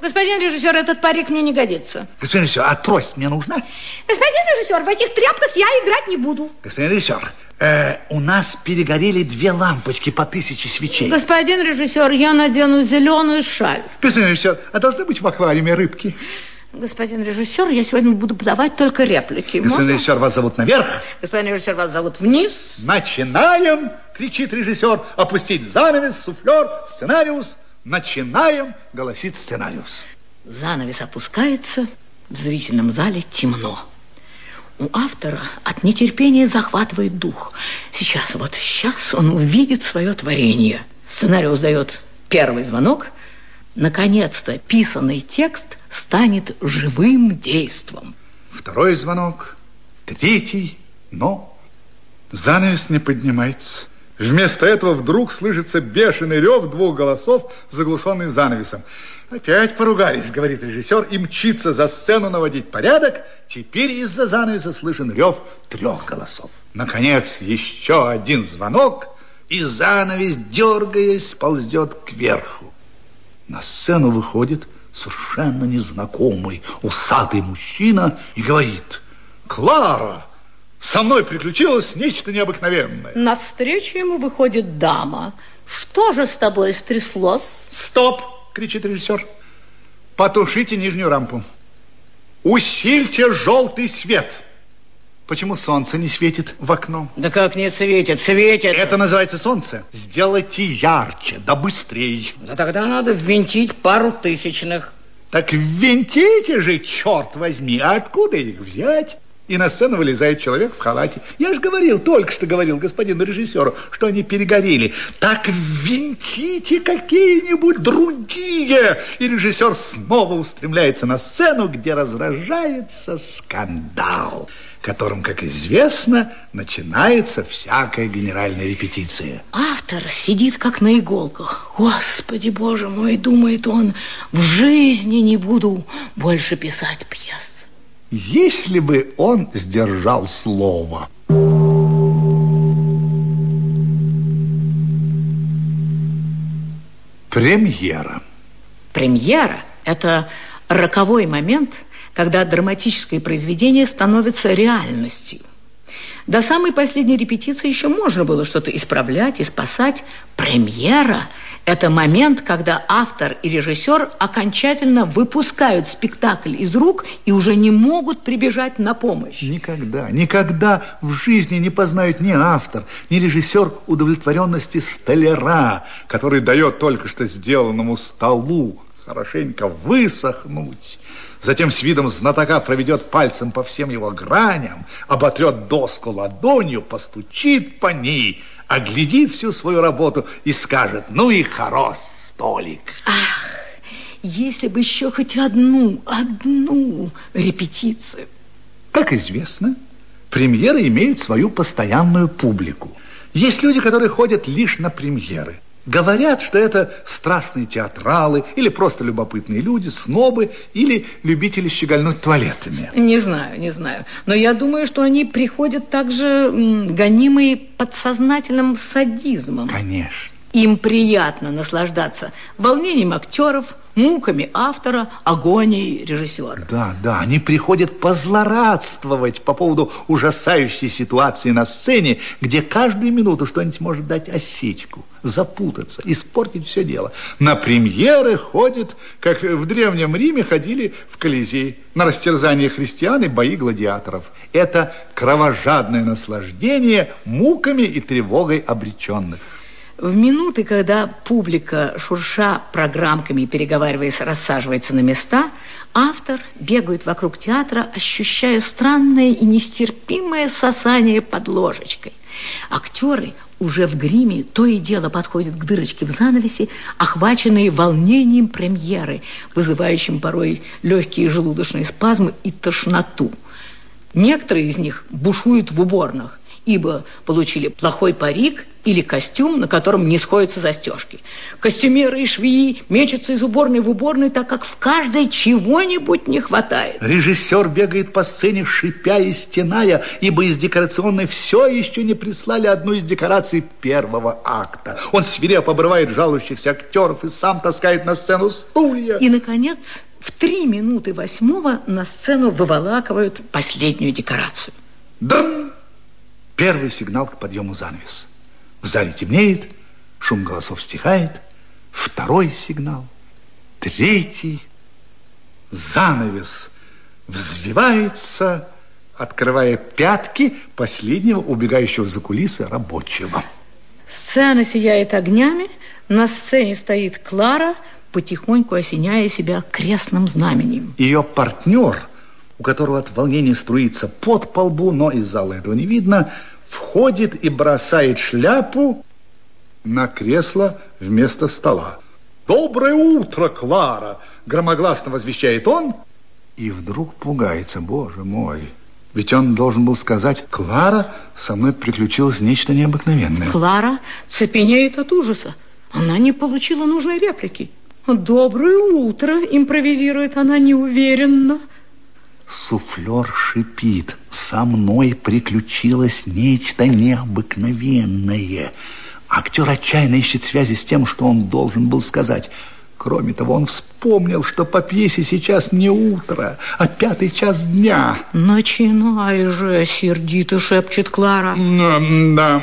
Господин режиссер, этот парик мне не годится. Господин режиссер, а трость мне нужна? Господин режиссер, в этих тряпках я играть не буду. Господин режиссер, э, у нас перегорели две лампочки по тысяче свечей. Господин режиссер, я надену зеленую шаль. Господин режиссер, а должны быть в аквариуме рыбки? Господин режиссер, я сегодня буду подавать только реплики. Господин Можно? режиссер, вас зовут наверх. Господин режиссер, вас зовут вниз. Начинаем, кричит режиссер. Опустить занавес, суфлер, сценариус. Начинаем, голосит сценариус. Занавес опускается, в зрительном зале темно. У автора от нетерпения захватывает дух. Сейчас, вот сейчас он увидит свое творение. Сценариус дает первый звонок. Наконец-то писанный текст станет живым действом. Второй звонок, третий, но занавес не поднимается. Вместо этого вдруг слышится бешеный рев двух голосов, заглушенный занавесом. Опять поругались, говорит режиссер, и мчится за сцену наводить порядок. Теперь из-за занавеса слышен рев трех голосов. Наконец, еще один звонок, и занавес, дергаясь, ползет кверху. На сцену выходит совершенно незнакомый усатый мужчина и говорит, «Клара, со мной приключилось нечто необыкновенное». Навстречу ему выходит дама. Что же с тобой стряслось? «Стоп!» – кричит режиссер. «Потушите нижнюю рампу. Усильте желтый свет». Почему солнце не светит в окно? Да как не светит, светит. Это называется солнце. Сделайте ярче, да быстрее. Да тогда надо ввинтить пару тысячных. Так ввинтите же, черт возьми, а откуда их взять? И на сцену вылезает человек в халате. Я же говорил, только что говорил господину режиссеру, что они перегорели. Так ввинтите какие-нибудь другие. И режиссер снова устремляется на сцену, где разражается скандал, которым, как известно, начинается всякая генеральная репетиция. Автор сидит как на иголках. Господи, боже мой, думает он, в жизни не буду больше писать пьес. Если бы он сдержал слово. Премьера. Премьера – это роковой момент, когда драматическое произведение становится реальностью. До самой последней репетиции еще можно было что-то исправлять и спасать. Премьера – это момент, когда автор и режиссер окончательно выпускают спектакль из рук и уже не могут прибежать на помощь. Никогда, никогда в жизни не познают ни автор, ни режиссер удовлетворенности столяра, который дает только что сделанному столу хорошенько высохнуть, затем с видом знатока проведет пальцем по всем его граням, оботрет доску ладонью, постучит по ней, оглядит всю свою работу и скажет, ну и хорош столик. Ах, если бы еще хоть одну, одну репетицию. Как известно, премьеры имеют свою постоянную публику. Есть люди, которые ходят лишь на премьеры. Говорят, что это страстные театралы или просто любопытные люди, снобы или любители щегольнуть туалетами. Не знаю, не знаю. Но я думаю, что они приходят также гонимые подсознательным садизмом. Конечно. Им приятно наслаждаться волнением актеров, муками автора, агонией режиссера. Да, да, они приходят позлорадствовать по поводу ужасающей ситуации на сцене, где каждую минуту что-нибудь может дать осечку, запутаться, испортить все дело. На премьеры ходят, как в Древнем Риме ходили в Колизей, на растерзание христиан и бои гладиаторов. Это кровожадное наслаждение муками и тревогой обреченных. В минуты, когда публика, шурша программками переговариваясь, рассаживается на места, автор бегает вокруг театра, ощущая странное и нестерпимое сосание под ложечкой. Актеры уже в гриме то и дело подходят к дырочке в занавесе, охваченные волнением премьеры, вызывающим порой легкие желудочные спазмы и тошноту. Некоторые из них бушуют в уборных, ибо получили плохой парик или костюм, на котором не сходятся застежки. Костюмеры и швеи мечутся из уборной в уборной, так как в каждой чего-нибудь не хватает. Режиссер бегает по сцене, шипя и стеная, ибо из декорационной все еще не прислали одну из декораций первого акта. Он свирепо обрывает жалующихся актеров и сам таскает на сцену стулья. И, наконец, в три минуты восьмого на сцену выволакивают последнюю декорацию. Дам! Первый сигнал к подъему занавес. В зале темнеет, шум голосов стихает. Второй сигнал. Третий. Занавес взвивается, открывая пятки последнего убегающего за кулисы рабочего. Сцена сияет огнями, на сцене стоит Клара, потихоньку осеняя себя крестным знаменем. Ее партнер – у которого от волнения струится под по лбу, но из зала этого не видно, входит и бросает шляпу на кресло вместо стола. «Доброе утро, Клара!» – громогласно возвещает он. И вдруг пугается, боже мой. Ведь он должен был сказать, Клара, со мной приключилось нечто необыкновенное. Клара цепенеет от ужаса. Она не получила нужной реплики. «Доброе утро!» – импровизирует она неуверенно – Суфлер шипит. Со мной приключилось нечто необыкновенное. Актер отчаянно ищет связи с тем, что он должен был сказать. Кроме того, он вспомнил, что по пьесе сейчас не утро, а пятый час дня. «Начинай же!» – сердито шепчет Клара. Да,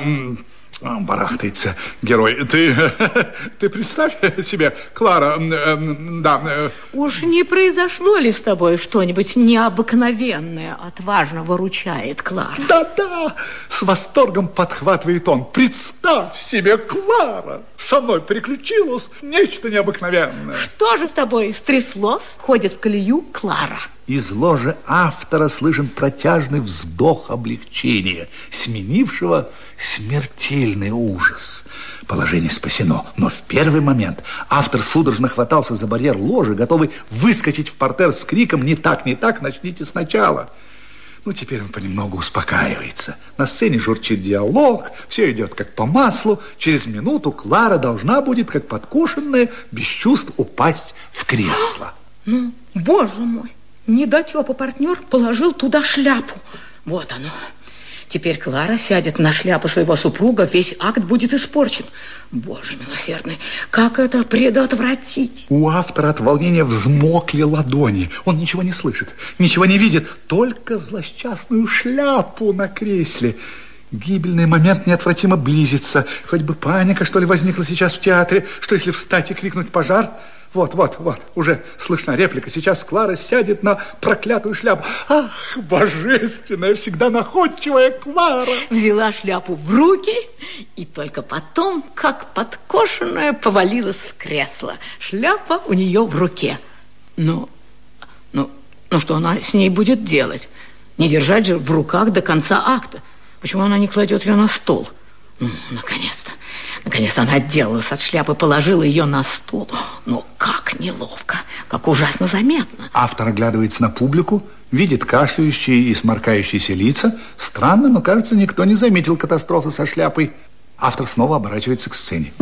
барахтается герой. Ты, ты представь себе, Клара, да. Э, Уж не произошло ли с тобой что-нибудь необыкновенное? Отважно выручает Клара. Да-да, с восторгом подхватывает он. Представь себе, Клара, со мной приключилось нечто необыкновенное. Что же с тобой стряслось? Ходит в колею Клара. Из ложи автора слышен протяжный вздох облегчения, сменившего смертельный ужас. Положение спасено, но в первый момент автор судорожно хватался за барьер ложи, готовый выскочить в портер с криком «Не так, не так, начните сначала!» Ну, теперь он понемногу успокаивается. На сцене журчит диалог, все идет как по маслу. Через минуту Клара должна будет, как подкошенная, без чувств упасть в кресло. Ну, боже мой! Недотепа партнер положил туда шляпу. Вот оно. Теперь Клара сядет на шляпу своего супруга, весь акт будет испорчен. Боже милосердный, как это предотвратить? У автора от волнения взмокли ладони. Он ничего не слышит, ничего не видит, только злосчастную шляпу на кресле. Гибельный момент неотвратимо близится. Хоть бы паника, что ли, возникла сейчас в театре, что если встать и крикнуть «пожар», вот, вот, вот, уже слышна реплика. Сейчас Клара сядет на проклятую шляпу. Ах, божественная, всегда находчивая Клара. Взяла шляпу в руки и только потом, как подкошенная, повалилась в кресло. Шляпа у нее в руке. Ну, ну, ну что она с ней будет делать? Не держать же в руках до конца акта. Почему она не кладет ее на стол? Ну, наконец-то. Наконец-то она отделалась от шляпы, положила ее на стол. Но как неловко, как ужасно заметно. Автор оглядывается на публику, видит кашляющие и сморкающиеся лица. Странно, но, кажется, никто не заметил катастрофы со шляпой. Автор снова оборачивается к сцене.